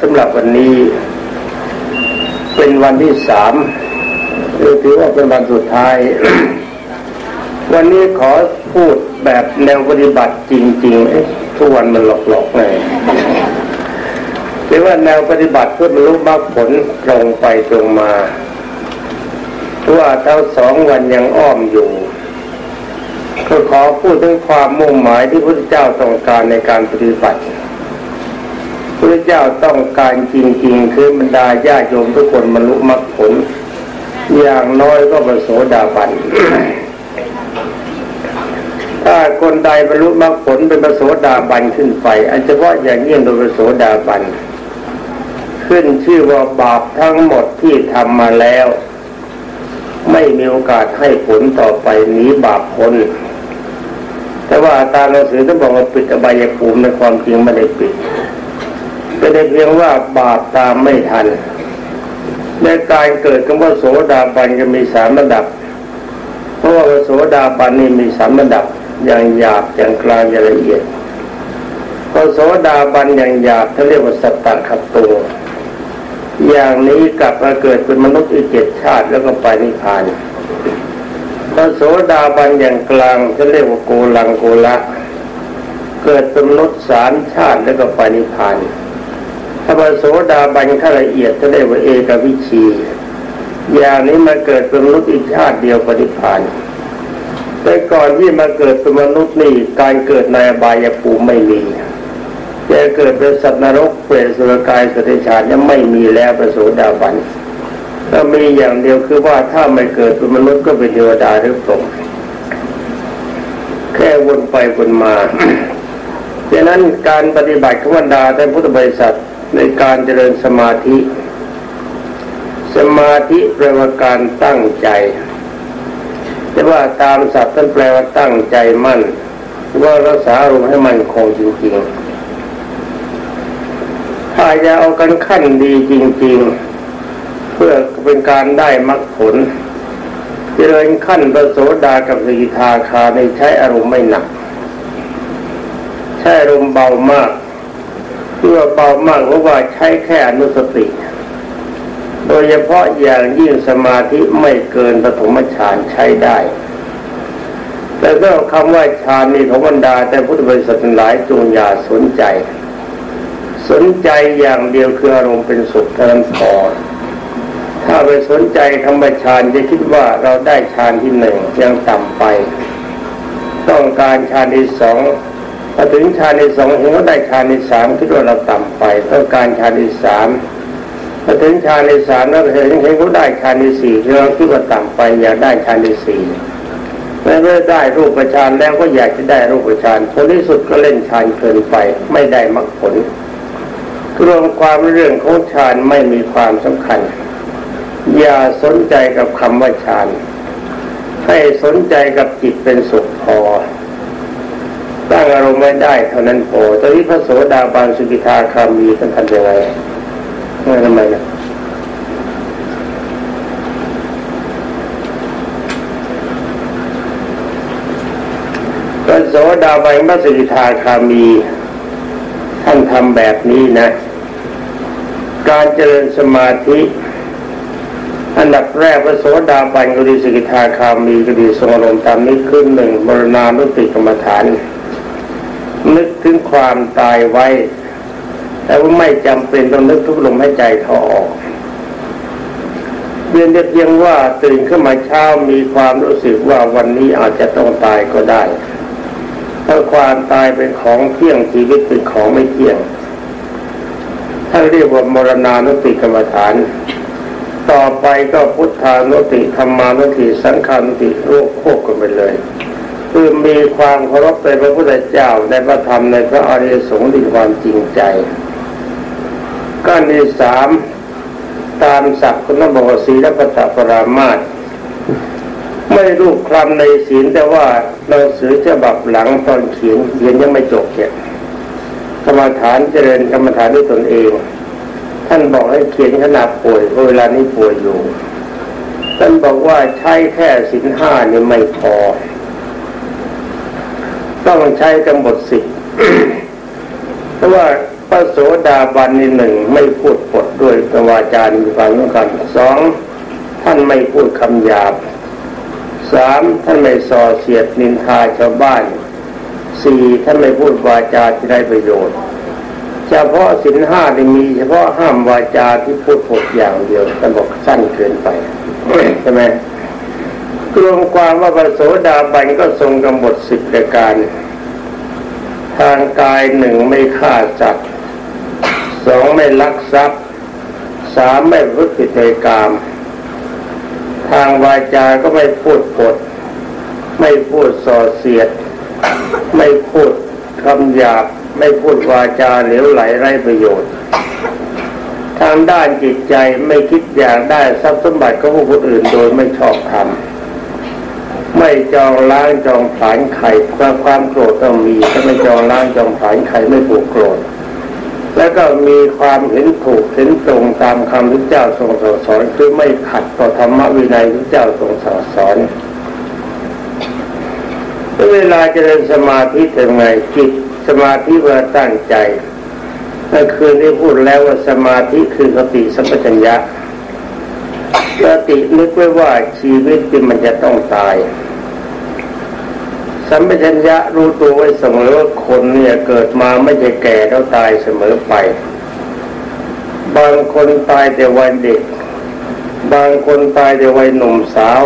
สำหรับวันนี้ เป็นวันที่สามถือว่าเป็นวันสุดท้าย วันนี้ขอพูดแบบแนวปฏิบัติจริงๆทุกวันมันหลอกๆเลยหรือว่าแนวปฏิบัติเพื่อบรรลุมรรคผลตรงไปตรงมาว่าเทั้งสองวันยังอ้อมอยู่ก็ขอพูดถึงความมุ่งหมายที่พระเจ้าต้องการในการปฏิบัติ เจ้าต้องการจริงๆ คือบรรดาญาโยมทุกคนบรรลุมรรคผล อย่างน้อยก็ประโสดาบันถ้าคนใดบรรลุมรรคผลเป็นประโสดาบันขึ้นไปอันเฉพาะอย่างยิ่งโดยประโสดาบัน ขึ้นชื่อว่าบาปทั้งหมดที่ทำมาแล้ว ไม่มีโอกาสให้ผลต่อไปหนีบาปพ้นแต่ว่าตามหนังสือต้องบอกว่าปิดอบายภูมิในความจริงไม่ได้ปิด เป็นเพียงว่าบาปตามไม่ทันในการเกิดคำว่าโสดาบันจะมีสามระดับ เพราะว่าโสดาบันนี่มีสามระดับอย่างหยาบอย่างกลางอย่างละเอียดพอโสดาบันอย่างหยาบเขาเรียกว่าสัตตะขัตตัวอย่างนี้กลับมาเกิดเป็นมนุษย์อีกเจ็ดชาติแล้วก็ไปนิพพานพระโสดาบันอย่างกลางจะเรียกว่าโกลังโกละ เกิดเป็นมนุษย์สามชาติแล้วก็ไปนิพพาน ถ้าพระโสดาบันขั้นละเอียดจะเรียกว่าเอกวิชี อย่างนี้มาเกิดเป็นมนุษย์อีกชาติเดียวปฏิพานแต่ก่อนที่มาเกิดเป็นมนุษย์นี่การเกิดในบายภูมิไม่มีจะเกิดเป็นสัตว์นรกเปรตสุรกายสติชาติยังไม่มีแล้วประโสดาบันก็มีอย่างเดียวคือว่าถ้าไม่เกิดเป็นมนุษย์ก็เป็นเทวดาหรือพรหมแค่วนไปวนมาดังนั้นการปฏิบัติขวันดาในพุทธบริษัท ในการเจริญสมาธิ สมาธิแปลว่าการตั้งใจ แต่ว่าตามศัพท์ท่านแปลว่าตั้งใจมั่นว่ารักษาอารมณ์ให้มันคงจริงๆ ถ้าจะเอากันขั้นดีจริง ๆ เพื่อเป็นการได้มรรคผลเจริญขั้นประโสดากับสกิทาคาในใช้อารมณ์ไม่หนัก ใช้อารมณ์เบามาก เพื่อเบามากเพราะว่าใช้แค่อนุสติ โดยเฉพาะอย่างยิ่งสมาธิไม่เกินปฐมฌานใช้ได้ แต่ก็คำว่าฌานนี่ของบรรดา แต่พุทธบริษัทหลายจงอย่าสนใจ สนใจอย่างเดียวคืออารมณ์เป็นสุขเท่านั้นพอถ้าไปสนใจคำว่าฌานจะคิดว่าเราได้ฌานที่หนึ่งยังต่ำไป ต้องการฌานที่สอง พอถึงฌานที่สองเห็นว่าได้ฌานที่สามคิดว่าเราต่ำไปต้องการฌานที่สามพอถึงฌานที่สามแล้วเห็นเห็นเขาได้ฌานที่สี่เราคิดว่าต่ำไปอยากได้ฌานที่สี่เมื่อได้รูปฌานแล้วก็อยากจะได้รูปฌานผลที่สุดก็เล่นฌานเกินไปไม่ได้มรรคผลรวมความเรื่องของฌานไม่มีความสำคัญ อย่าสนใจกับคำว่าฌานให้สนใจกับจิตเป็นสุขพอ ตั้งอารมณ์ไม่ได้เท่านั้นพอตอนนี้พระโสดาบันสุกิทาคามีท่านทำยังไงไม่ทำไมนะพระโสดาบันพระสุกิทาคามี ท่านทำแบบนี้นะ การเจริญสมาธิอันดับแรกพระโสดาบันก็ดีสกิทาคามีก็ดีทรงอารมณ์ตามนี้ขึ้นหนึ่งบรณานุติกรรมฐาน นึกถึงความตายไว้ แต่ว่าไม่จำเป็นต้องนึกทุกลมให้ใจเขาออกเพียงแต่เพียงว่าตื่นขึ้นมาเช้ามีความรู้สึกว่าวันนี้อาจจะต้องตายก็ได้ถ้าความตายเป็นของเที่ยงชีวิตเป็นของไม่เที่ยงท่านเรียกว่ามรณานุติกรรมฐาน ต่อไปก็พุทธานุติธรรมานุติสังขานุติโรคโคกกันไปเลย คือมีความเคารพในพระพุทธเจ้าในพระธรรมในพระอริยสงฆ์ด้วยความจริงใจก้อนที่สามตามศัพท์คุณบอกว่าศีลปตปรามาตไม่รูปคลำในศีลแต่ว่าหนังสือฉบับหลังตอนเขียนเขียนยังไม่จบเนี่ยกรรมฐานเจริญกรรมฐานด้วยตนเอง ท่านบอกให้เขียนขณะป่วยเวลานี้ป่วยอยู่ ท่านบอกว่าใช้แค่สินห้านี่ไม่พอ ต้องใช้กำหนดสิเพราะว่าประโสดาบันนี่หนึ่งไม่พูดปดด้วยตวาจามีความสำคัญสองท่านไม่พูดคำหยาบสามท่านไม่ส่อเสียดนินทาชาวบ้านสี่ท่านไม่พูดวาจาที่ได้ประโยชน์เฉพาะสินห้าที่มี เฉพาะห้ามวาจาที่พูดปดอย่างเดียวท่านบอกสั้นเกินไปใช่ไหม รวมความว่าพระโสดาบันก็ทรงกำหนดสิบประการ ทางกายหนึ่งไม่ฆ่าสัตว์สองไม่ลักทรัพย์สามไม่พุติในกาม ทางวาจาก็ไม่พูดปด ไม่พูดส่อเสียด ไม่พูดคำหยาบ ไม่พูดวาจาเหลวไหลไร้ประโยชน์ ทางด้านจิตใจไม่คิดอยากได้ทรัพย์สมบัติของผู้อื่นโดยไม่ชอบธรรม ไม่จองล้างจองผานไข่ความความโกรธต้องมีถ้าไม่จองล้างจองผานไข่ไม่ผูกโกรธ แล้วก็มีความเห็นถูกเห็นตรงตามคำที่เจ้าทรงสอนคือไม่ขัดต่อธรรมวินัยที่เจ้าทรงสอนเวลาจะเรียนสมาธิทำไงจิตสมาธิเวลาตั้งใจเมื่อคืนได้พูดแล้วว่าสมาธิคือสติสัมปชัญญะ สตินึกไว้ว่าชีวิตที่มันจะต้องตาย สัมปชัญญะรู้ตัวไว้เสมอว่าคนเนี่ยเกิดมาไม่ใช่แก่แล้วตายเสมอไป บางคนตายแต่วัยเด็ก บางคนตายแต่วัยหนุ่มสาว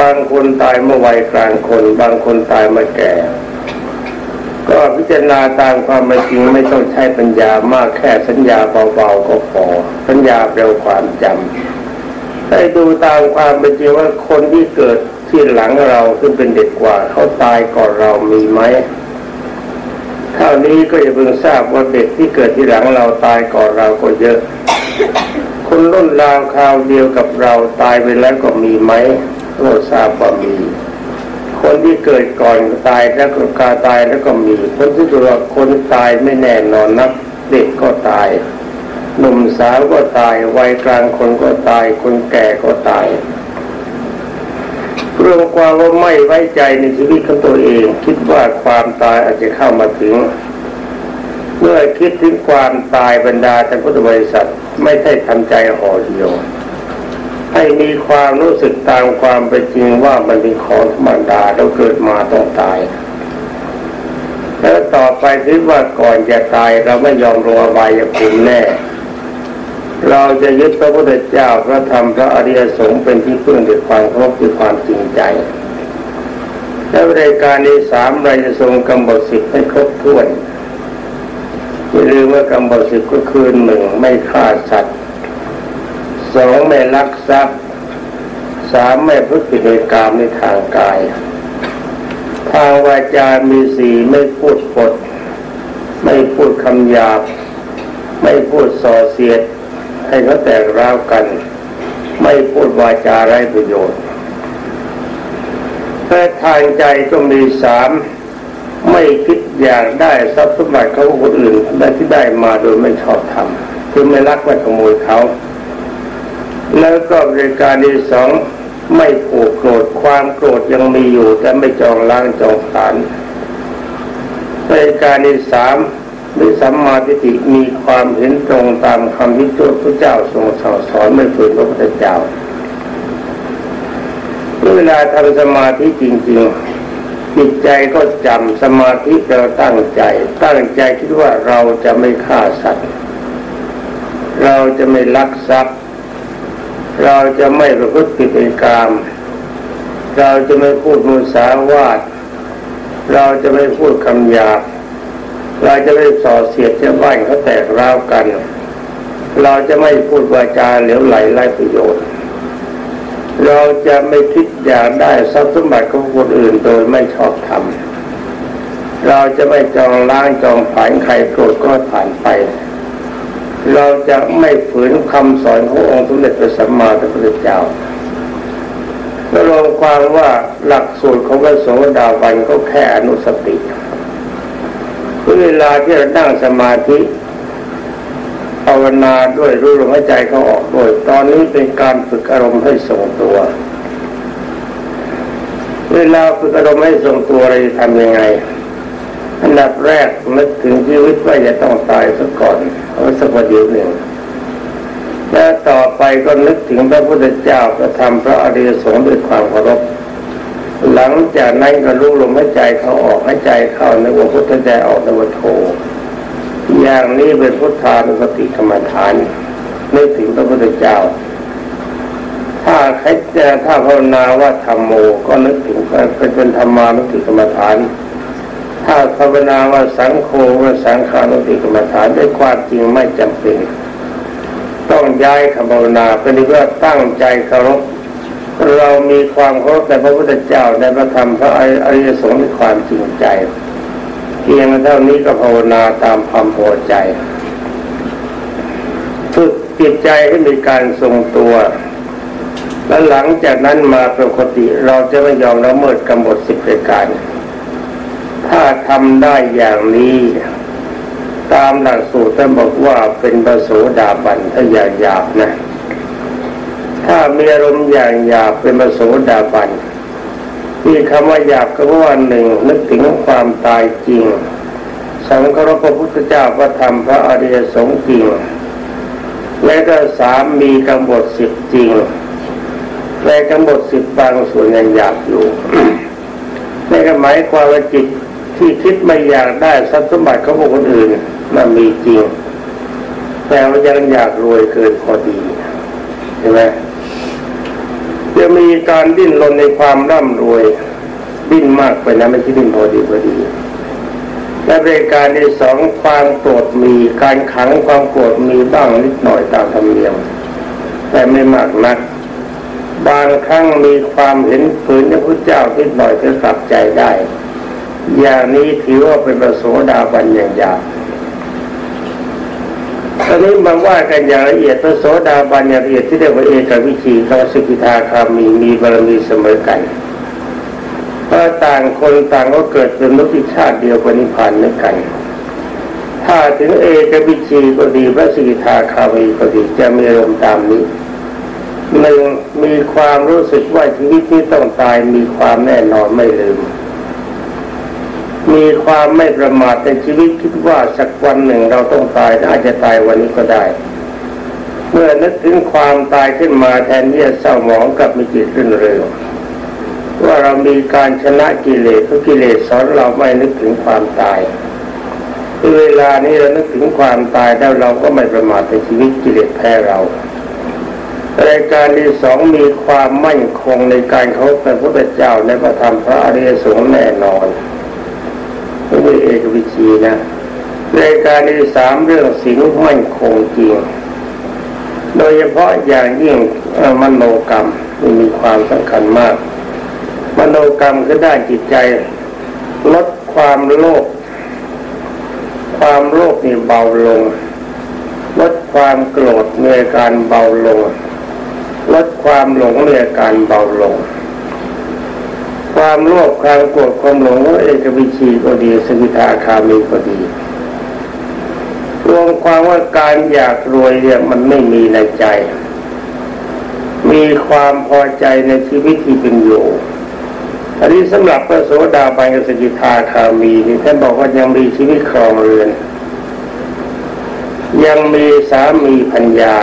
บางคนตายเมื่อวัยกลางคน บางคนตายเมื่อแก่ ก็พิจารณาตามความเป็นจริงไม่ต้องใช้ปัญญามากแค่สัญญาเบาๆก็พอ สัญญาเร็วความจำ ให้ดูตามความเป็นจริงว่าคนที่เกิดที่หลังเราซึ่งเป็นเด็กกว่าเขาตายก่อนเรามีไหมเท่านี้ก็จะเพิ่งทราบว่าเด็กที่เกิดที่หลังเราตายก่อนเราก็เยอะ คนรุ่นราวคราวเดียวกับเราตายไปแล้วก็มีไหมก็ทราบว่ามี คนที่เกิดก่อนตายแล้วก็กาตายแล้วก็มีคนที่ตัวคนตายไม่แน่นอนนักเด็กก็ตาย หนุ่มสาวก็ตายวัยกลางคนก็ตาย คนแก่ก็ตายเรื่องความว่าไม่ไว้ใจในชีวิตของตัวเอง คิดว่าความตายอาจจะเข้ามาถึง เมื่อคิดถึงความตายบรรดาท่านพุทธบริษัทไม่ใช่ทำใจห่อเหี่ยวให้มีความรู้สึกตามความเป็นจริงว่ามันเป็นของธรรมดาเราเกิดมาต้องตาย แล้วต่อไปคิดว่าก่อนจะตายเราไม่ยอมรอวายภูมิแน่ เราจะยึดพระพุทธเจ้าพระธรรมพระอริยสงฆ์เป็นที่พึ่งด้วยความเคารพด้วยความจริงใจ และรายการนี้สามเราจะทรงกำหนดสิทธิ์ให้ครบถ้วนอย่าลืมว่ากำหนดสิทธิ์ก็คือหนึ่งไม่ฆ่าสัตว์สองไม่ลักทรัพย์สามไม่พูดผิดในกามในทางกาย ทางวาจามีสี่ไม่พูดปด ไม่พูดคำหยาบ ไม่พูดส่อเสียด ให้เขาแตกร้าวกัน ไม่พูดวาจาไร้ประโยชน์แต่ทางใจก็มีสามไม่คิดอยากได้ทรัพย์สมบัติเขาคนอื่นได้ที่ได้มาโดยไม่ชอบทำคือไม่รักไม่ขโมยเขา แล้วก็บริการที่สองไม่ผูกโกรธความโกรธยังมีอยู่แต่ไม่จองล้างจองผานบริการที่สาม มีสัมมาทิฏฐิมีความเห็นตรงตามคำที่พระเจ้าทรงสอนสอนไม่ฝืนพระพุทธเจ้าเวลาทำสมาธิจริงๆ จิตใจก็จำสมาธิเราตั้งใจ ตั้งใจคิดว่าเราจะไม่ฆ่าสัตว์ เราจะไม่ลักทรัพย์ เราจะไม่ประพฤติผิดในกาม เราจะไม่พูดมุสาวาทเราจะไม่พูดคำหยาบ เราจะไม่ส่อเสียดชาวบ้านเขาแตกร้าวกัน เราจะไม่พูดวาจาเหลวไหลไร้ประโยชน์ เราจะไม่คิดอยากได้ทรัพย์สมบัติของคนอื่นโดยไม่ชอบธรรมเราจะไม่จองล้างจองผานใครโกรธก็ผ่านไป เราจะไม่ฝืนคำสอนขององค์สมเด็จพระสัมมาสัมพุทธเจ้าลงความว่าหลักสูตรของพระโสดาบันก็แค่อนุสติ เวลาที่เรานั่งสมาธิภาวนาด้วยรู้ลมหายใจเขาออกด้วย ตอนนี้เป็นการฝึกอารมณ์ให้ทรงตัว เวลาฝึกอารมณ์ให้ทรงตัวเราจะทำยังไง อันดับแรกนึกถึงชีวิตว่าจะต้องตายซะก่อนเอาสักวันเดียวหนึ่งแล้วต่อไปก็นึกถึงพระพุทธเจ้าพระธรรมพระอริยสงฆ์ด้วยความเคารพ หลังจากนั้นก็รู้ลมหายใจเขาออกหายใจเข้าในว่าพุทธใจออกในวัโทอย่างนี้เป็นพุทธานุสติกรรมฐานนึกถึงพระพุทธเจ้า ถ้าใครจะถ้าภาวนาว่าธรรมโมก็นึกถึงเป็นเป็นธรรมานุสติกรรมฐาน ถ้าภาวนาว่าสังโฆว่าสังขานุสติกรรมฐานด้วยความจริงไม่จำเป็น ต้องย้ายคำภาวนาเป็นเพื่อตั้งใจเคารพ เรามีความเคารพในพระพุทธเจ้าในพระธรรมพระอริยสงฆ์ด้วยความจริงใจ เพียงเท่านี้ก็ภาวนาตามความพอใจฝึกจิตใจให้มีการทรงตัว และหลังจากนั้นมาปกติเราจะไม่ยอมละเมิดกำหนดสิบประการ ถ้าทำได้อย่างนี้ ตามหลักสูตรท่านบอกว่าเป็นประโสดาบันถ้าอยางหยาบนะ ถ้ามีอารมณ์อย่างหยาบเป็นประโสดาบันที่คำว่าหยาบก็ว่าหนึ่งนึกถึงความตายจริงสังฆรพระพุทธเจ้าพระธรรมพระอริยสงฆ์จริง และก็สามมีกำหนดสิบจริงและกำหนดสิบบางส่วนยังหยาบอยู่ในก็หมายความว่าจิตที่คิดไม่อยากได้ทรัพย์สมบัติของบุคคลอื่นมันมีจริง แต่ว่ายังอยากรวยเกินพอดีใช่ไหม จะมีการดิ้นรนในความร่ำรวย ดิ้นมากไปนะไม่ใช่ดิ้นพอดีพอดีและบริการที่สองความโกรธมีการขังความโกรธมีบ้างนิดหน่อยตามธรรมเนียม แต่ไม่มากนัก บางครั้งมีความเห็นฝืนพระพุทธเจ้านิดหน่อยก็กลับใจได้ อย่างนี้ถือว่าเป็นประโสดาบันอย่างยาก อนนี้มาว่ากันอย่างละเอียดพระโสดาบันอย่างละเอียดที่เรียกว่าเอกวิชีกับสกิทาคามีมีบารมีเสมอกันเพราะต่างคนต่างก็เกิดเป็นมนุษย์ชาติเดียวกันนิพพานเหมือนกัน ถ้าถึงเอกวิชีก็ดีพระสกิทาคามีก็ดีจะมีอารมณ์ตามนี้หนึ่งมีความรู้สึกว่าชีวิตนี้ต้องตายมีความแน่นอนไม่ลืม มีความไม่ประมาทในชีวิตคิดว่าสักวันหนึ่งเราต้องตายอาจจะตายวันนี้ก็ได้ เมื่อนึกถึงความตายขึ้นมาแทนที่จะเศร้าหมองกับมีจิตรื่นเริงว่าเรามีการชนะกิเลสทุกกิเลสสอนเราไม่นึกถึงความตายเวลานี้เรานึกถึงความตายแล้วเราก็ไม่ประมาทในชีวิตกิเลสแพ้เรารายการที่สองมีความมั่นคงในการเขาเป็นพระเจ้าในพระธรรมพระอริยสงฆ์แน่นอน ไม่เอกวิชีนะรายการที่สามเรื่องสิ่งมั่นคงจริง โดยเฉพาะอย่างยิ่งมโนกรรมมีความสำคัญมาก มโนกรรมคือด้านจิตใจ ลดความโลภความโลภนี่เบาลง ลดความโกรธในการเบาลง ลดความหลงในการเบาลง ความโลภความโกรธความหลงเอกวิชีก็ดีสกิทาคามีก็ดีรวมความว่าการอยากรวยเนี่ยมันไม่มีในใจ มีความพอใจในชีวิตที่เป็นอยู่อันนี้สำหรับพระโสดาบันกับสกิทาคามีนี่ท่านบอกว่ายังมีชีวิตครองเรือน ยังมีสามีพัญญา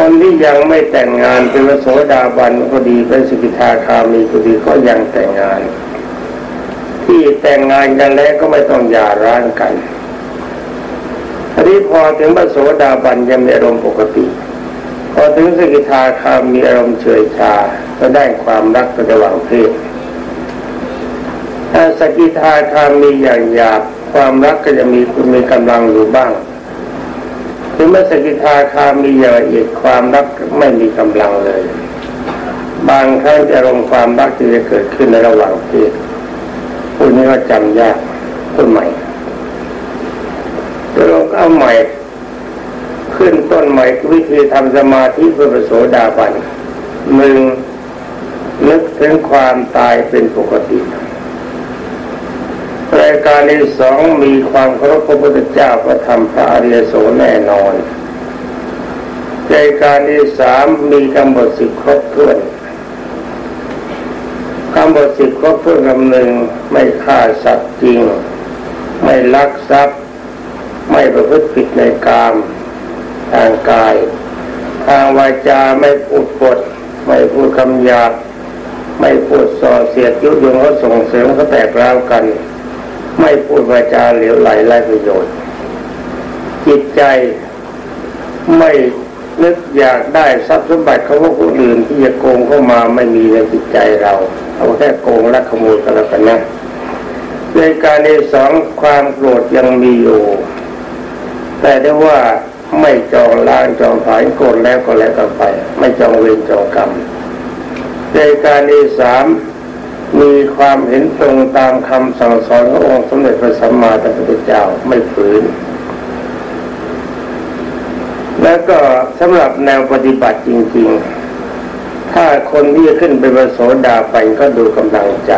คนที่ยังไม่แต่งงานเป็นพระโสดาบันก็ดีเป็นสกิทาคามีก็ดีก็ยังแต่งงาน ที่แต่งงานกันแล้วก็ไม่ต้องหย่าร้างกันอันนี้พอถึงพระโสดาบันยังมีอารมณ์ปกติ พอถึงสกิทาคามีอารมณ์เฉยชาก็ได้ความรักระหว่างเพศถ้าสกิทาคามีอย่างหยาบความรักก็จะมีคุณมีกำลังอยู่บ้าง ถึงแม้สกิทาคามีอย่างละเอียดความรักไม่มีกำลังเลย บางครั้งจะลงความรักที่จะเกิดขึ้นในระหว่างเพศพูดนี้ก็จำยากพูดใหม่จะลงเอาใหม่ ขึ้นต้นใหม่วิธีทำสมาธิเพื่อประโสดาบันหนึ่งนึกถึงความตายเป็นปกติ รายการที่สองมีความเคารพพระพุทธเจ้าพระธรรมพระอริยโสแน่นอนรายการที่สามมีกำหนดสิบครบถ้วนคำบทสิบก็เพื่อคำหนึ่งไม่ฆ่าสัตว์จริง ไม่ลักทรัพย์ ไม่ประพฤติผิดในกามทางกาย ทางวาจาไม่พูดปด ไม่พูดคำหยาบ ไม่พูดส่อเสียดยุยงเขาส่งเสริมเขาแตกร้าวกัน ไม่พูดวาจาเหลวไหลไร้ประโยชน์ จิตใจไม่นึกอยากได้ทรัพย์สมบัติเของผู้อื่นที่จะโกงเข้ามาไม่มีในจิตใจเรา เอาแค่โกงและขโมยกันแล้วกันนะในการในสองความโกรธยังมีอยู่ แต่ได้ว่าไม่จองล้างจองผายโกรธแล้วก็แล้วกันไป ไม่จองเวรจองกรรมในการที่สาม มีความเห็นตรงตามคำสั่งสอนขององค์สมเด็จพระสัมมาสัมพุทธเจ้าไม่ฝืน แล้วก็สำหรับแนวปฏิบัติจริง ๆ ถ้าคนที่จะขึ้นเป็นพระโสดาไปก็ดูกำลังใจ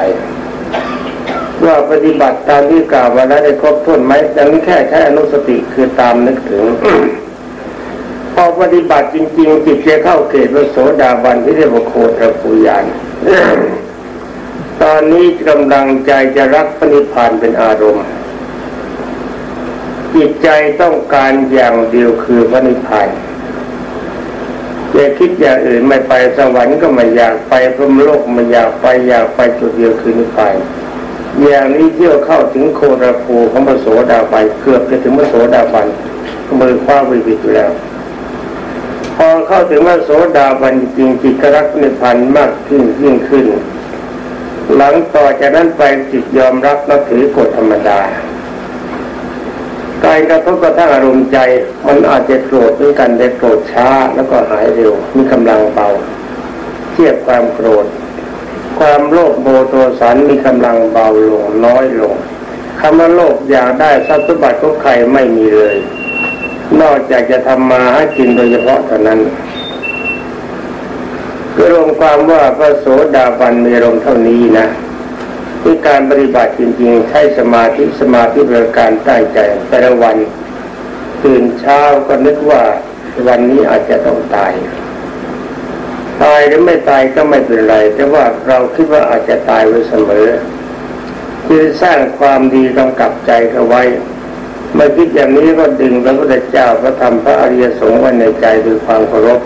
ว่าปฏิบัติตามที่กล่าวมาแล้วได้ครบถ้วนไหมดังนี้แค่ใช้อนุสติคือตามนึกถึงพอปฏิบัติจริง ๆ จิตจะเข้าเกตพระโสดาบันที่เรียกว่าโคตรปุยาน ตอนนี้กำลังใจจะรักพระนิพพานเป็นอารมณ์ จิตใจต้องการอย่างเดียวคือพระนิพพานอย่าคิดอย่างอื่นไม่ไปสวรรค์ก็ไม่อยากไปพรหมโลกไม่อยากไปอยากไปจุดเดียวคือนิพพานอย่างนี้เที่ยวเข้าถึงโคตรภูของพระโสดาบันเกือบจะถึงพระโสดาบันมือคว้าวิบิตอยู่แล้ว พอเข้าถึงว่าโสดาบันจริงจิตรักในพันมากขึ้นยิ่งขึ้น หลังต่อจากนั้นไปจิตยอมรับนับถือกฎธรรมดาการกระทบกระทั่งอารมณ์ใจ มันอาจจะโกรธด้วยกันได้โกรธช้าแล้วก็หายเร็วมีกำลังเบาเทียบความโกรธ ความโลภโมโทสันมีกำลังเบาลงน้อยลงคำว่าโลภอยากได้ทรัพย์สมบัติของใครไม่มีเลย นอกจากจะทำมาให้กินโดยเฉพาะเท่านั้น ก็รวมความว่าพระโสดาบันมีลมเท่านี้นะที่การปฏิบัติจริงๆใช้สมาธิสมาธิเป็นการใต้ใจแต่ละวันตื่นเช้าก็นึกว่าวันนี้อาจจะต้องตายตายหรือไม่ตายก็ไม่เป็นไร แต่ว่าเราคิดว่าอาจจะตายไว้เสมอคือสร้างความดีกำกับใจเขาไว้เมื่อคิดอย่างนี้ก็ดึงพระพุทธเจ้าพระธรรมพระอริยสงฆ์ไว้ในใจด้วยความเคารพ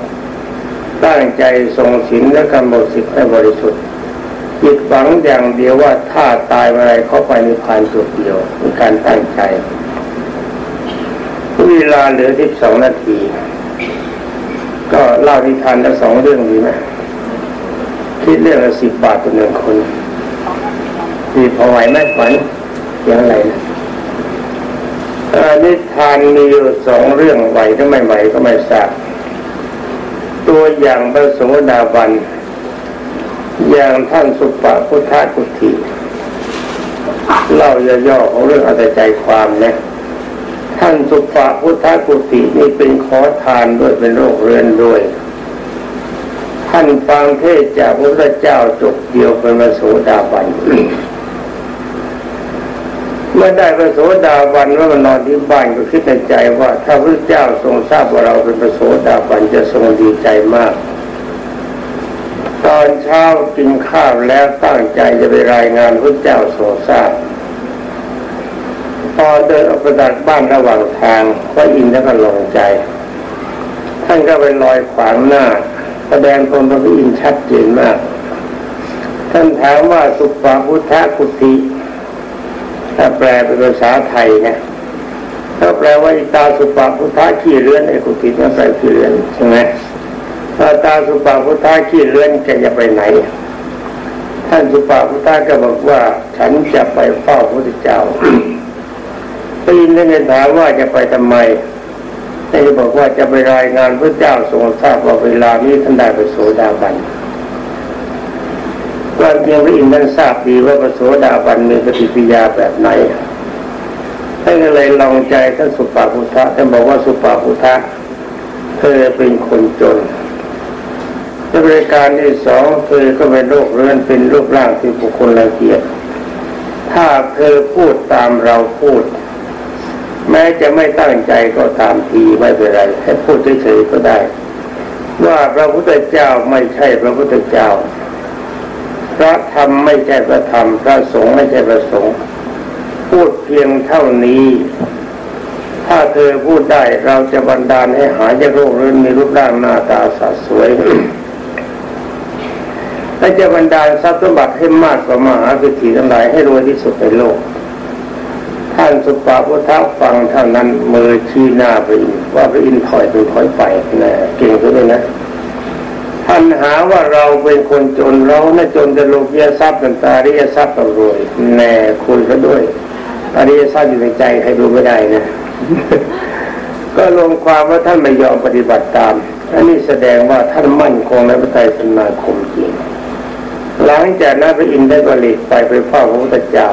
ตั้งใจทรงศีลและกำหนดสิทธิให้บริสุทธิ์จิตหวังอย่างเดียวว่าถ้าตายอะไรเขาไปในพานจุดเดียวมีการตั้งใจ เวลาเหลือที่สองนาที ก็เล่านิทานทั้งสองเรื่องดีไหมคิดเรื่องละสิบบาทต่อหนึ่งคนมีพอไหวไหมฝันอย่างไรนะนิทานมีอยู่สองเรื่องไหวก็ไม่ไหวก็ไม่ทราบ ตัวอย่างพระสดาบัน อย่างท่านสุปาพุทธกุฏิเล่าย่อๆของเรื่องเอาแต่ใจความเนี่ยท่านสุปาพุทธกุฏินี่เป็นขอทานด้วยเป็นโรคเรื้อนด้วย ท่านฟังเทศจากพระเจ้าจบเดียวเป็นพระโสดาบัน เมื่อได้พระโสดาบันว่ามานอนที่บ้านก็คิดในใจว่า ถ้าพระเจ้าทรงทราบว่าเราเป็นพระโสดาบันจะทรงดีใจมาก ตอนเช้ากินข้าวแล้วตั้งใจจะไปรายงานพระเจ้าทรงทราบพอเดินออกจากบ้านระหว่างทางพระอินทร์ก็ลงใจ ท่านก็ไปลอยขวางหน้า แสดงตนพระอินทร์ชัดเจนมาก ท่านถามว่าสุปาพุทธกุติ ถ้าแปลเป็นภาษาไทยนะถ้าแปลว่าตาสุปาพุทธาขี้เลื้อนไอ้กุฏินั่นแปลขี้เลื้อนใช่ไหมถ้าตาสุปาพุทธาขี้เลื้อนจะจะไปไหน ท่านสุปาพุทธาก็บอกว่า ฉันจะไปเฝ้าพระพุทธเจ้าปีนนั่นถามว่าจะไปทำไมท่านบอกว่าจะไปรายงานพระเจ้าทรงทราบว่าเวลานี้ท่านได้ไปโสดาบัน ก็เพียงพระอินทร์นั้นทราบดีว่าพระโสดาบันมีปฏิปิยาแบบไหนท่านก็เลยลองใจท่านสุปาพุทธะท่านบอกว่าสุปาพุทธะเธอเป็นคนจนในบริการที่สองเธอก็เป็นโรคเรื้อนเป็นรูปร่างที่บุคคลละเกียด ถ้าเธอพูดตามเราพูด แม้จะไม่ตั้งใจก็ตามทีไม่เป็นไรให้พูดเฉยๆก็ได้ ว่าพระพุทธเจ้าไม่ใช่พระพุทธเจ้า พระธรรมไม่ใช่พระธรรมพระสงฆ์ไม่ใช่พระสงฆ์พูดเพียงเท่านี้ ถ้าเธอพูดได้เราจะบันดาลให้หายจากโรคเรื้อนมีรูปร่างหน้าตาสดสวยและจะบรรดาลทรัพย์สมบัติให้มากกว่ามหาเศรษฐีทั้งหลายให้รวยที่สุดในโลก ท่านสุปาพุทธฟังเท่านั้นมือชี้หน้าไปว่าไปอินถอยไปถอยไปนะเก่งซะด้วยนะ ท่านหาว่าเราเป็นคนจนเราไม่จนจะโลกียทรัพย์กันตาเริยทรัพย์เรารวยแน่คุยก็ด้วยอริยทรัพย์อยู่ในใจใครดูไม่ได้นะ ก็ลงความว่าท่านไม่ยอมปฏิบัติตามอันนี้แสดงว่าท่านมั่นคงในพระไตรสนาคมจริงหลังจากนั้นพระอินทร์ได้บริไปไปเฝ้าพระพุทธเจ้า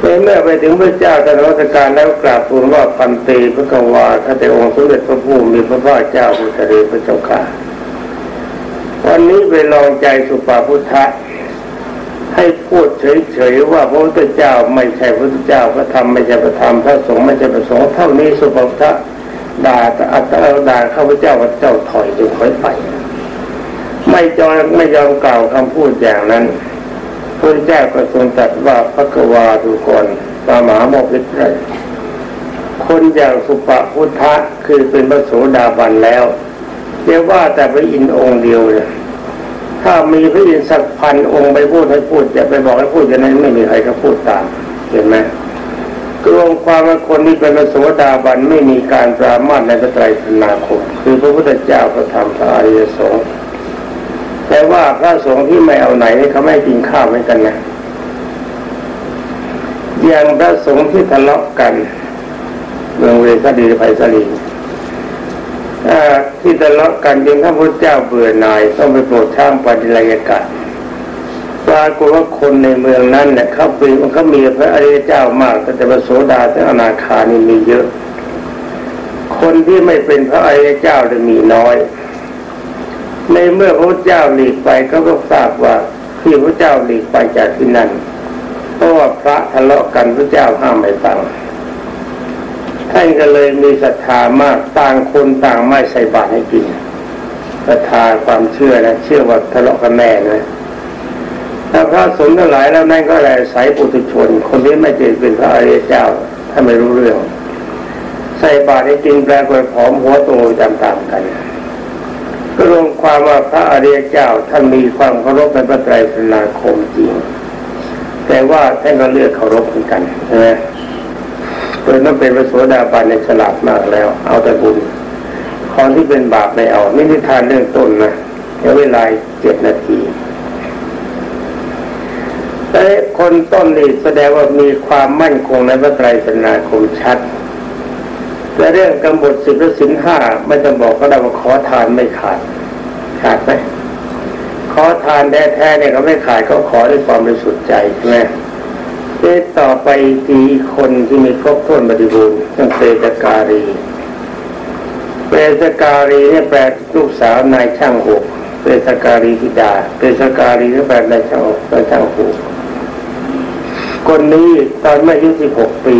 เมื่อไปถึงพระเจ้าท่านรัชการแล้วกราบทูลว่าพันเตพระกวาข้าแต่องค์สมเด็จพระผู้มีพระภาคเจ้าพุทธเดชพระเจ้าค่ะวันนี้ไปลองใจสุปาพุทธะให้พูดเฉยๆว่าพระพุทธเจ้าไม่ใช่พระพุทธเจ้าพระธรรมไม่ใช่พระธรรมพระสงฆ์ไม่ใช่พระสงฆ์เท่านี้สุปาพุทธะด่าอัตตาด่าข้าพเจ้าพระเจ้าถอยจงถอยไป ไม่จอยไม่ยอมกล่าวคำพูดอย่างนั้น พระเจ้าก็ทรงตรัสว่าพระกวาดูก่อนปาหมาโมกิตไรคนอย่างสุปะพุทธะคือเป็นพระโสดาบันแล้วเรียกว่าแต่พระอินทร์องค์เดียวเลยถ้ามีพระอินทร์สักพันองค์ไปพูดให้พูดจะไปบอกให้พูดอย่างนั้นไม่มีใครก็พูดตามเห็นไหมกรวงความว่าคนนี้เป็นพระโสดาบันไม่มีการปรามาสในพระไตรสนาคมคือพระพุทธเจ้าพระธรรมพระอริยสงฆ์ แต่ว่าพระสงฆ์ที่ไม่เอาไหนเขาไม่กินข้าวเหมือนกันนะอย่างพระสงฆ์ที่ทะเลาะกันเมืองเวสดีไพศาลีที่ทะเลาะกันจนท่านพระเจ้าเบื่อหน่ายต้องไปโปรดช่างปฏิรยกะปรากฏว่าคนในเมืองนั้นเนี่ยเขาเป็นเขามีพระอริยเจ้ามาก แต่พระโสดาและอนาคานี่มีเยอะ คนที่ไม่เป็นพระอริยเจ้าจะมีน้อย ในเมื่อพระเจ้าหลีกไปก็ก็ทราบว่าที่พระเจ้าหลีกไปจากที่นั่นเพราะว่าพระทะเลาะกันพระเจ้าห้ามไม่ฟังท่านก็เลยมีศรัทธามากต่างคนต่างไม่ใส่บาตรให้กินศรัทธาความเชื่อนะเชื่อว่าทะเลาะกันแน่นะถ้าพระสงฆ์ทั้งหลายแล้วนั่นก็และสายปุถุชน คนที่ไม่เจเป็นพระอริยเจ้าถ้าไม่รู้เรื่อง ใส่บาตรให้กินแปลว่าผอมหัวโตตามๆกัน ก็รวมความว่าพระอริยเจ้าท่านมีความเคารพในพระไตรสนาคมจริง แต่ว่าท่านก็เลือกเคารพเหมือนกันใช่ไหมโดยนั่นเป็นพระโสดาบันในฉลาดมากแล้ว เอาแต่บุญของที่เป็นบาปไม่เอาไม่ได้ทานเรื่องต้นนะเดี๋ยวเวลาเจ็ดนาทีแต่คนต้นนี่แสดงว่ามีความมั่นคงในพระไตรสนาคมชัด และเรื่องกำหนดสิบและสินห้าไม่ต้องบอกก็ได้ว่าขอทานไม่ขาด ขาดไหมขอทานแท้ๆเนี่ยเขาไม่ขาดเขาขอด้วยความบริสุทธิ์ใจใช่ไหมเ่ต่อไปทีคนที่มีครบถ้วนบริบูรณ์ต้งเปตการีเปตการีเนี่ยแปลลูกสาวนายช่างหกเปตการีธิดาเปตการีนี่แปลนายช่างหกนายช่างหกคนนี้ตอนไม่อายุสิบหกปี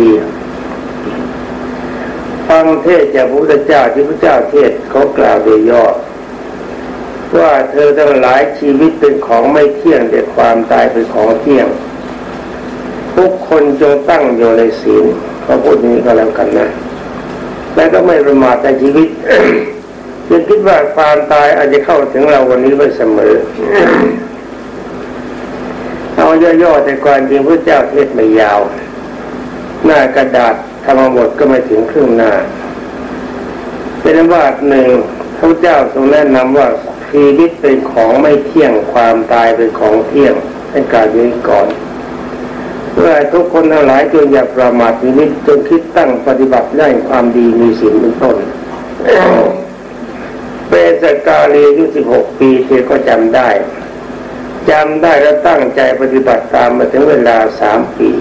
ฟังเทศจากพระพุทธเจ้าที่พระเจ้าเทศเขากล่าวโดยย่อว่าเธอทั้งหลายชีวิตเป็นของไม่เที่ยงแต่ความตายเป็นของเที่ยงทุกคนจงตั้งอยู่ในศีลเขาพูดนี้ก็แล้วกันนะ และก็ไม่ประมาทในชีวิตยังคิดว่าความตายอาจจะเข้าถึงเราวันนี้ไว้เสมอเอาย่อๆแต่ก่อนจริงพระเจ้าเทศไม่ยาว หน้ากระดาษ ทำมาหมดก็ไม่ถึงครึ่งหน้า เป็นว่าหนึ่งพระเจ้าทรงแนะนำว่าชีวิตเป็นของไม่เที่ยงความตายเป็นของเที่ยงให้การนี้ก่อนเพื่อทุกคนทั้งหลายจงอย่าประมาทนิดจงคิดตั้งปฏิบัติได้ความดีมีศีลเป็นต้นเปสกาลีอายุสิบหกปีเธอก็จำได้จำได้แล้วตั้งใจปฏิบัติตามมาถึงเวลาสามปี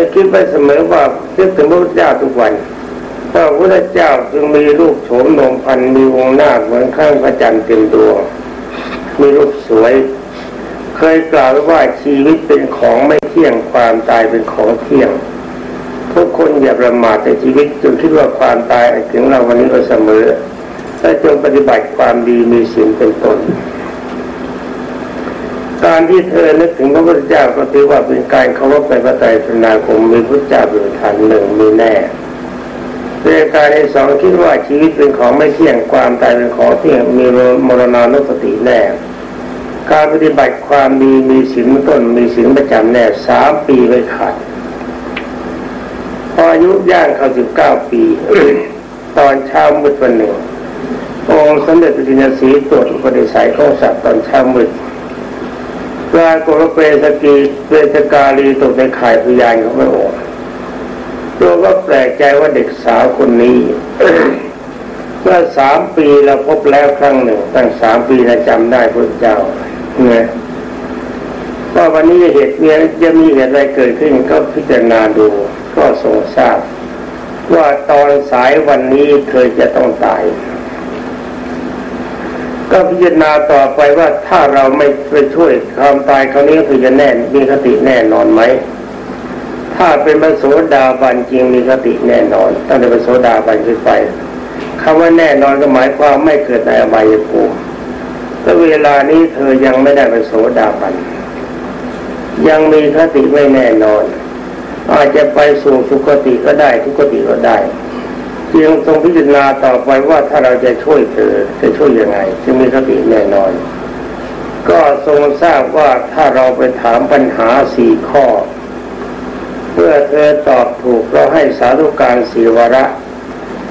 ยคิดไปเสมอว่าคิดถึงพระพุทธเจ้าทุกวันพระพุทธเจ้าจึงมีรูปโฉมนมพันมีวงหน้าเหมือนข้างพระจันทร์เต็มดวงมีรูปสวย เคยกล่าวว่าชีวิตเป็นของไม่เที่ยงความตายเป็นของเที่ยงทุกคนอย่าประมาทในชีวิตจนคิดว่าความตายถึงเราวันนี้ก็เสมอและจงปฏิบัติความดีมีศีลเป็นต้น การที่เธอนึกถึงพระพุทธเจ้าก็ถือว่าเป็นการเคารพในพระไตรสนาคมมีพระเจ้าอยู่ทันหนึ่งมีแน่เรื่องการที่สองคิดว่าชีวิตเป็นของไม่เที่ยงความตายเป็นของเที่ยงมีมรณานุสติแน่การปฏิบัติความดีมีศีลต้นมีศีลประจำแน่สามปีไม่ขาดพออายุย่างเข้าสิบเก้าปี ตอนเช้ามืดวันหนึ่งองค์สมเด็จพระจินสีตรวจอุปนิสัยของสัตว์ตอนเช้ามืด ปรากฏว่าเปสกีเปสกาลีตกในข่ายพยานของพระองค์ตัวก็แปลกใจว่าเด็กสาวคนนี้เมื่อสามปีเราพบแล้วครั้งหนึ่ง ตั้งสามปีเราจำได้พระเจ้าเนี่ยว่าวันนี้เหตุเนี่ยจะมีเหตุอะไรเกิดขึ้นก็พิจารณาดู ก็ทรงทราบ ว่าตอนสายวันนี้เธอจะต้องตาย ก็พิจารณาต่อไปว่าถ้าเราไม่ไปช่วยความตายคราวนี้คือจะแน่มีคติแน่นอนไหมถ้าเป็นพระโสดาบันจริงมีคติแน่นอนตั้งแต่พระโสดาบันขึ้นไปคำว่าแน่นอนก็หมายความไม่เกิดในอบายภูมิแต่เวลานี้เธอยังไม่ได้เป็นโสดาบันยังมีคติไม่แน่นอน อาจจะไปสู่สุคติก็ได้ทุกติก็ได้ จึงทรงพิจารณาต่อไปว่าถ้าเราจะช่วยเธอจะช่วยยังไง จึงมีคติแน่นอน ก็ทรงทราบว่าถ้าเราไปถามปัญหาสี่ข้อ เพื่อเธอตอบถูกเราให้สาธุการสีวระ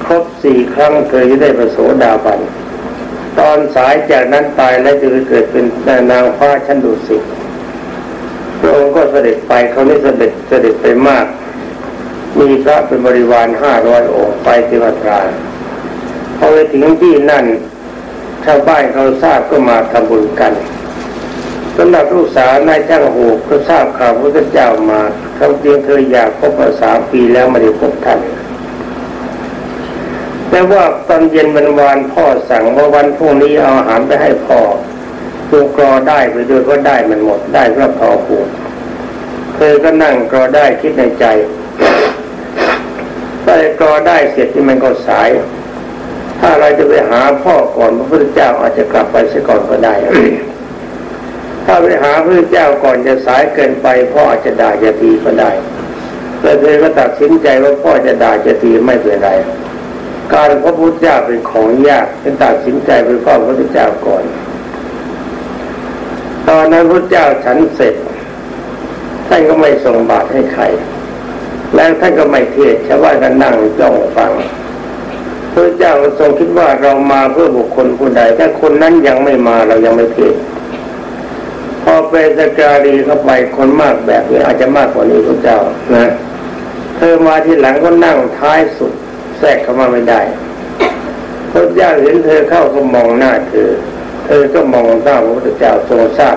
ครบสี่ครั้งเธอจะได้ประโสดาบันตอนสายจากนั้นตายและจะเกิดเป็นนางฟ้าชั้นดุสิตพระองค์ก็เสด็จไปเขาไม่เสด็จเสด็จไปมาก มีพระเป็นบริวารห้าร้อยองค์ไปที่วัตราพอไปถึงที่นั่นชาวบ้านเขาทราบก็มาทำบุญกันสำหรับลูกสาวนายจ้างหูก็ทราบข่าวพระเจ้ามาเขาเพียงเธออยากพบมาสามปีแล้วไม่ได้พบท่านแต่ว่าตอนเย็นวันวานพ่อสั่งว่าวันพรุ่งนี้เอาอาหารไปให้พ่อจงกรอได้ไปด้วยก็ได้มันหมดได้ก็พอผูกเธอก็นั่งกรอได้คิดในใจ ถ้ากรอได้เสร็จที่มันก็สาย ถ้าเราจะไปหาพ่อก่อนพระพุทธเจ้าอาจจะกลับไปเสียก่อนก็ได้ ถ้าไปหาพระพุทธเจ้าก่อนจะสายเกินไปพ่ออาจจะด่าจะตีก็ได้แต่เธอก็ตัดสินใจว่าพ่อจะด่าจะตีไม่เป็นไร การพระพุทธเจ้าเป็นของยากเป็นตัดสินใจไปเฝ้าพระพุทธเจ้าก่อน ตอนนั้นพระเจ้าฉันเสร็จท่านก็ไม่ส่งบาตรให้ใคร แล้วท่านก็ไม่เทศชาวบ้านก็นั่งจ้องฟังพระเจ้าทรงคิดว่าเรามาเพื่อบุคคลผู้ใดถ้าคนนั้นยังไม่มาเรายังไม่เทศพอเป็นสการีเข้าไปคนมากแบบนี้อาจจะมากกว่านี้พระเจ้านะเธอมาที่หลังก็นั่งท้ายสุดแทรกเข้ามาไม่ได้พระเจ้าเห็นเธอเข้าก็มองหน้าเธอเธอก็มองหน้าพระพุทธเจ้าทรงทราบ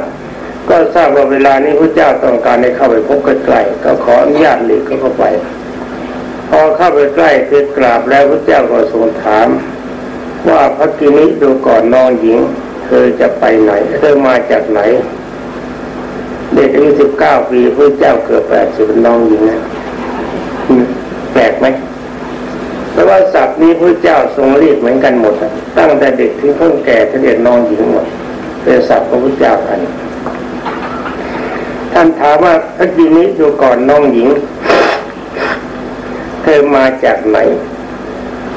ก็ทราบว่าเวลานี้พระเจ้าต้องการให้เข้าไปพบใกล้ๆก็ขออนุญาตหลีกเข้าไป พอเข้าไปใกล้เธอกราบแล้วพระเจ้าก็ทรงถาม ว่าพระกินิดูก่อนน้องหญิง เธอจะไปไหนเธอมาจากไหน เด็กอายุสิบเก้าปีพระเจ้าเกิดแปดสิบน้องหญิงนะแปลกไหมเพราะว่าศัพท์นี้พระเจ้าทรงเรียกเหมือนกันหมดตั้งแต่เด็กถึงคนแก่ท่านเรียกน้องหญิงหมดเป็นศัพท์ของพระเจ้าอัน ท่านถามว่าพระดีนี้ดูก่อนน้องหญิง เธอมาจากไหน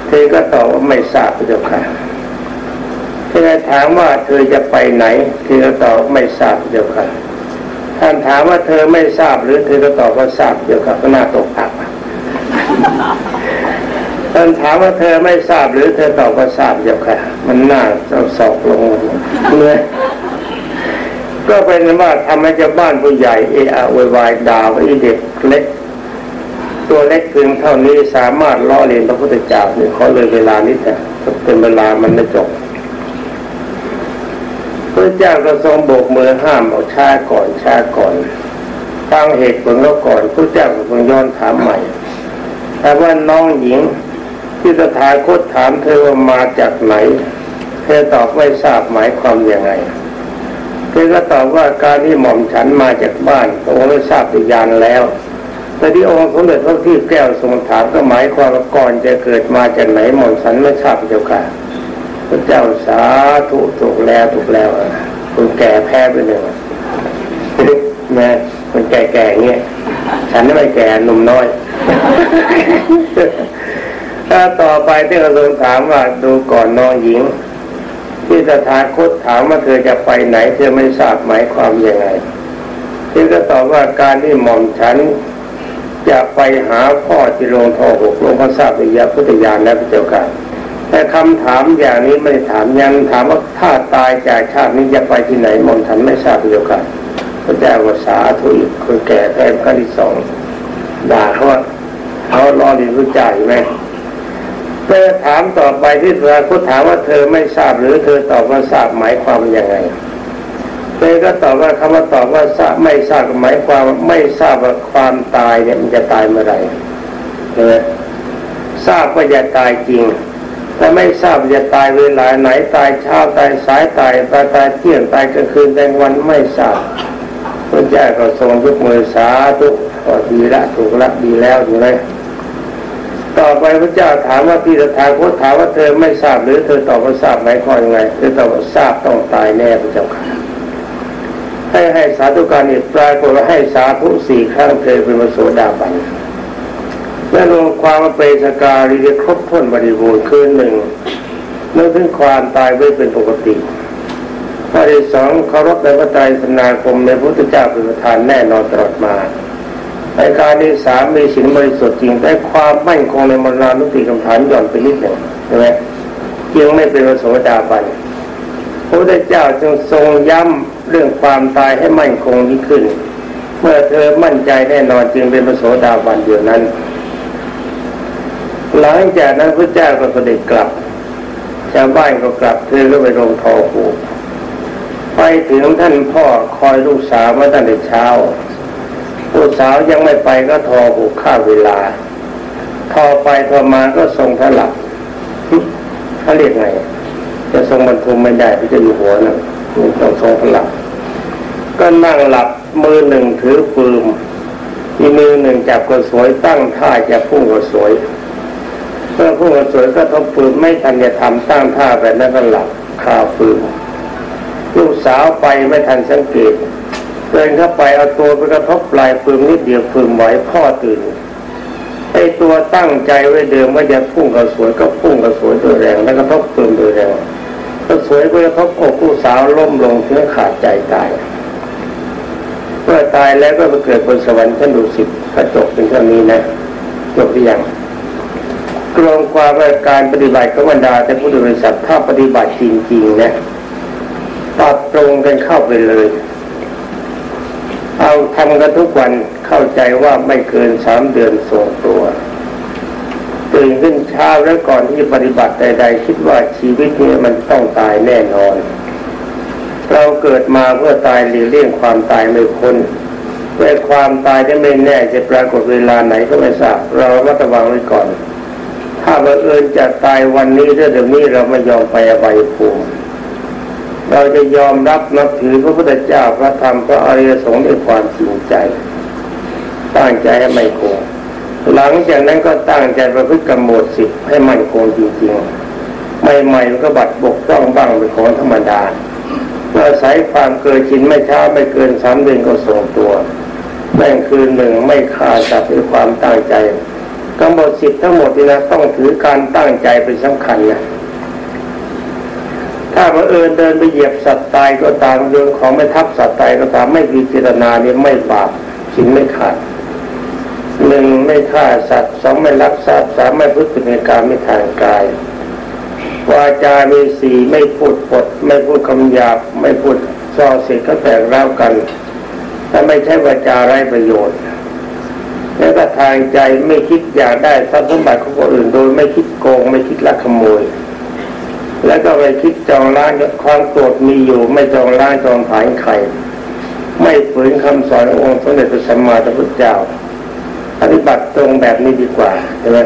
เธอก็ตอบว่าไม่ทราบพระเจ้าค่ะเธอถามว่าเธอจะไปไหน เธอก็ตอบไม่ทราบพระเจ้าค่ะท่านถามว่าเธอไม่ทราบหรือเธอก็ตอบว่าทราบเดียวกับก็น่าตกอับท่านถามว่าเธอไม่ทราบหรือเธอตอบว่าทราบเดียวค่ะ มันน่าเศร้าสอกลงเลย ก็เป็นว่าทำให้เจ้าบ้านผู้ใหญ่เออะวยวายด่าว่าอีเด็กเล็ก ตัวเล็กเพียงเท่านี้สามารถล้อเลียนพระพุทธเจ้าเนี่ยเขาเลยเวลานี้แต่เป็นเวลามันไม่จบพระเจ้าก็ทรงโบกมือห้ามเอาช้าก่อนช้าก่อนฟังเหตุผลก็ก่อนพระเจ้าก็ทรงย้อนถามใหม่ แต่ว่าน้องหญิงที่สถาคตถามเธอว่ามาจากไหน เธอตอบไม่ทราบหมายความยังไง เธอก็ตอบว่าการที่หม่อมฉันมาจากบ้านองค์ไม่ทราบปิยานแล้ว แต่ที่องค์สมเด็จพระที่แก้วทรงถามก็หมายความว่าก่อนจะเกิดมาจากไหนหม่อมฉันไม่ทราบเจ้าค่ะพระเจ้าสาธุถูกแล้วถูกแล้วคุณแก่แพ้ไปหนึ่งนะคนแก่ๆเงี้ยฉันไม่แก่หนุ่มน้อย ถ้าต่อไปที่กระทรวงถามว่าดูก่อนน้องหญิง ที่ตถาคตถามว่าเธอจะไปไหน เธอไม่ทราบหมายความยังไงที่ก็ตอบว่าการที่หม่อมฉันจะไปหาพ่อที่โรงทอหกโรงพระทราบวิยาพุทธญาณและพระเจ้าค่ะแต่คำถามอย่างนี้ไม่ได้ถามยังถามว่าถ้าตายจากชาตินี้จะไปที่ไหนหม่อมฉันไม่ทราบพระเจ้าค่ะพระเจ้าก็สาธุอีกคนแก่แทนขั้นที่สองด่าเขาว่าเขารอดีรู้ใจไหม เธอถามต่อไปที่เธอเขาถามว่าเธอไม่ทราบหรือเธอตอบว่าทราบหมายความยังไงเธอก็ตอบว่าคำว่าตอบว่าทราบไม่ทราบหมายความไม่ทราบว่าความตายเนี่ยมันจะตายเมื่อไหร่ใช่ไหมทราบว่าจะตายจริง แต่ไม่ทราบจะตายเวลาไหนตายเช้าตายสายตายตายตายเที่ยงตายกลางคืนตายวันไม่ทราบพระเจ้าก็ทรงยกมือสาธุก็ดีละถูกละดีแล้วอยู่เลย ต่อไปพระเจ้าถามว่าที่ตถาคตถามว่าเธอไม่ทราบหรือเธอตอบว่าทราบไหมข้อยังไงเธอตอบว่าทราบต้องตายแน่พระเจ้าค่ะให้ให้สาธุการอีกปลายก็ให้สาธุสี่ครั้งเธอเป็นมโสดาบันและรวมความเปสการีครบถ้วนบริบูรณ์คืนหนึ่งเมื่อถึงความตายไว้เป็นปกติข้อที่สองเคารพในพระไตรสนาคมในพุทธเจ้าเป็นประธานแน่นอนตลอดมา ในการที่สามมีสินบริสุทธิ์จริงแต่ความมั่นคงในมรณานุติกรรมฐานหย่อนไปนิดหนึ่งใช่ไหมยังไม่เป็นพระโสดาบันพระพุทธเจ้าจึงทรงย้ำเรื่องความตายให้มั่นคงยิ่งขึ้น เมื่อเธอมั่นใจแน่นอนจึงเป็นพระโสดาบันเดียวนั้น หลังจากนั้นพระเจ้าก็เสด็จกลับ ชาวบ้านก็กลับเธอก็ไปลงทอผูกไปถึงท่านพ่อคอยลูกสาวมาตั้งแต่เช้า ลูกสาวยังไม่ไปก็ทอผูข้าเวลา ทอไปทอมาก็ทรงท่าหลับเขาเรียกไง จะทรงบรรทุมไม่ได้พี่จะอยู่หัวนึงต้องทรงท่าหลับก็นั่งหลับมือหนึ่งถือปืนอีมือหนึ่งจับกระสวยตั้งท่าจะพุ่งกระสวยเมื่อพุ่งกระสวยก็ทบปืนไม่ทันจะทำตั้งท่าแบบนั้นก็หลับคาปืนลูกสาวไปไม่ทันสังเกต เดินเข้าไปเอาตัวไปกระทบปลายฟืนนิดเดียวฟืนไหวพ่อตื่นไอตัวตั้งใจไว้เดิมว่าจะพุ่งกระสวยก็พุ่งกระสวยโดยแรงแล้วกระทบฟืนโดยแรงกระสวยไปกระทบอกลูกสาวล้มลงถึงขาดใจตายเมื่อตายแล้วก็ไปเกิดบนสวรรค์ชั้นดุสิตกระจกเป็นเท่านี้นะจบหรือยังกรองความว่าการปฏิบัติของบรรดาแต่ผู้บริษัทถ้าปฏิบัติจริงๆนะตัดตรงกันเข้าไปเลย เอาทำกันทุกวันเข้าใจว่าไม่เกินสามเดือนทรงตัวตื่นขึ้นเช้าแล้วก่อนที่ปฏิบัติใด ๆ คิดว่าชีวิตนี้มันต้องตายแน่นอน เราเกิดมาเพื่อตายหรือเลี่ยงความตายไม่พ้นเมื่ความตายจะไม่แน่จะปรากฏเวลาไหนก็ไม่ทราบเราก็ระวังไว้ก่อน ถ้าบังเอิญจะตายวันนี้เรื่องนี้เราไม่ยอมไปอบายภูมิ เราจะยอมรับนับถือพระพุทธเจ้าพระธรรมพระอริยสงฆ์ด้วยความจริงใจ ตั้งใจให้ไม่โกงหลังจากนั้นก็ตั้งใจประพฤติกรรมหมดสิบให้มั่นคงจริงๆใหม่ๆก็บัดบกพร่องบ้างเป็นของธรรมดาเมื่อสายความเกิดชินไม่ช้าไม่เกินสามเดือนก็ส่งตัวแม่งคืนหนึ่งไม่ขาดจากด้วยความตั้งใจกำหนดสิทธิ์ทั้งหมดนี่นะต้องถือการตั้งใจเป็นสำคัญนะ ถ้าบังเอิญเดินไปเหยียบสัตว์ตายก็ตามเรื่องของไม่ทับสัตว์ตายก็ตามไม่มีเจตนาเนี่ยไม่บาปสิ่งไม่ขาดหนึ่งไม่ฆ่าสัตว์สองไม่ลักทรัพย์สามไม่พูดในการไม่ทางกายวาจามีสีไม่พูดปด ไม่พูดคำหยาบ ไม่พูดซ่อเสียก็แตกเล่ากันถ้าไม่ใช่วาจาไร้ประโยชน์ แล้วก็ทางใจไม่คิดอยากได้ทรัพย์สมบัติของคนอื่นโดยไม่คิดโกง ไม่คิดลักขโมย แล้วก็ไปคิดจองล้างความโกรธมีอยู่ ไม่จองล้างจองผายใคร ไม่ฝืนคำสอนขององค์สมเด็จพระสัมมาสัมพุทธเจ้าปฏิบัติตรงแบบนี้ดีกว่าใช่ไหม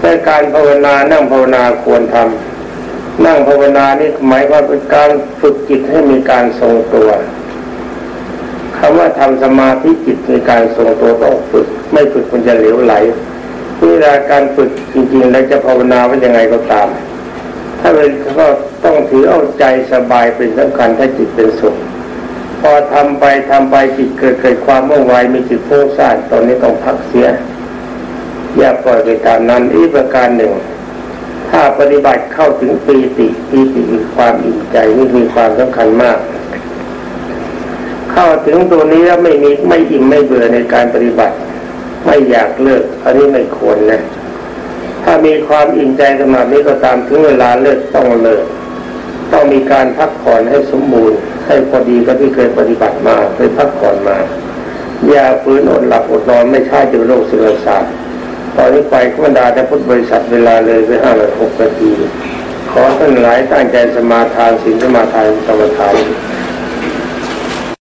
แต่การภาวนานั่งภาวนาควรทำนั่งภาวนานี่หมายว่าเป็นการฝึกจิตให้มีการทรงตัวคำว่าทำสมาธิจิตในการทรงตัวต้องฝึก ไม่ฝึกมันจะเหลวไหลเวลาการฝึกจริงๆแล้วจะภาวนาว่ายังไงก็ตาม ถ้าเป็นก็ต้องถือเอาใจสบายเป็นสำคัญถ้าจิตเป็นสุขพอทำไปทำไปจิตเกิดเกิดความม่วงไวมีจิตฟุ้งซ่านตอนนี้ต้องพักเสีย อย่าปล่อยไปตามนั้นอีกประการหนึ่ง ถ้าปฏิบัติเข้าถึงปีติปีติมีความอิ่มใจนี่มีความสำคัญมาก เข้าถึงตัวนี้แล้วไม่มีไม่อิ่มไม่เบื่อในการปฏิบัติ ไม่อยากเลิกอันนี้ไม่ควรนะ ถ้ามีความอิ่มใจขนาดนี้ก็ตามถึงเวลาเลิกต้องเลิกต้องมีการพักผ่อนให้สมบูรณ์ ให้พอดีกับที่เคยปฏิบัติมาเคยพักผ่อนมา อย่าฝืนอดหลับอดนอนไม่ใช่จะเป็นโรคเสื่อมสารตอนนี้ไปขบรรดาแต่พุทธบริษัทเวลาเลยไปห้าร้อหกนาทีขอท่านหลายตั้งใจสมาทานศีลสมาทานกรรมฐาน